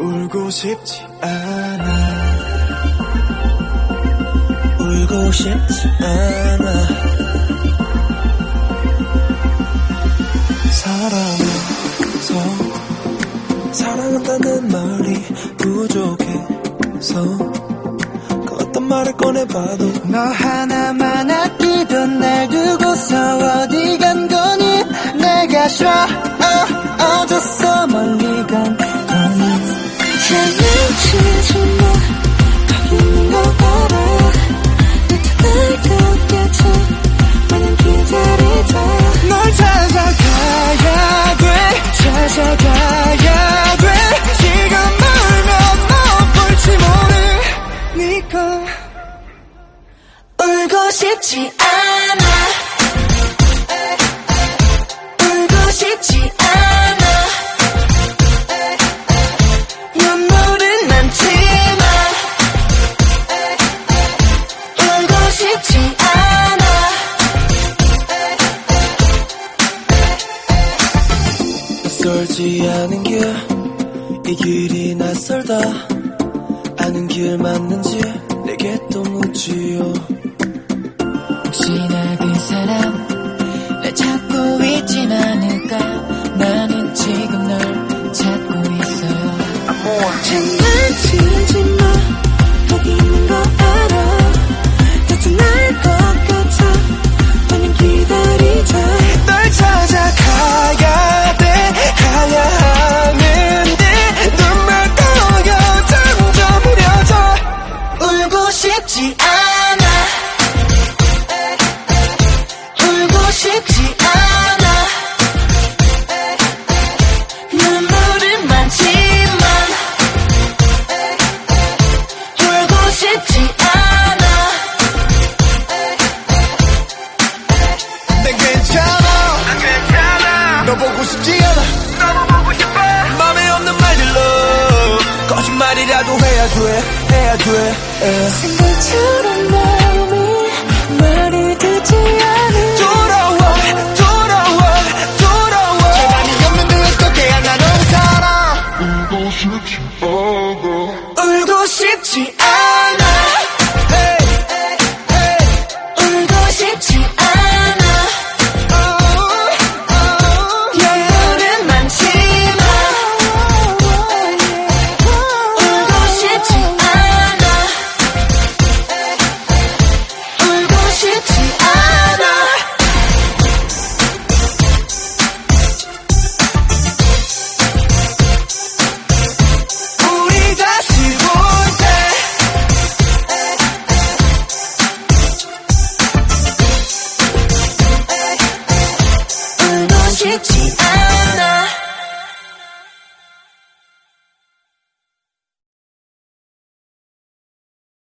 울고 싶지 않아. 울고 싶지 않아. 사랑해서. 사랑한다는 말이 부족해서. 그 어떤 말을 꺼내봐도. 너 하나만 아끼던 날 두고서 어디 간 거니? 내가 싫어 찾아가야 돼. 지금 울면 너 볼지 모르니까 울고 싶지 않아 낯설지 않은 길 이 길이 낯설다. 아는 길 맞는지 내게 또 묻지요. 혹시나 그 사람 날 찾고 있진 않을까? 나는 지금 널 찾고 있어요. 장난 울고 싶지 않아. 울고 싶지 않아. 눈물은 많지만 울고 싶지 않아. 난 괜찮아 해야 돼 해야 돼 생각처럼 날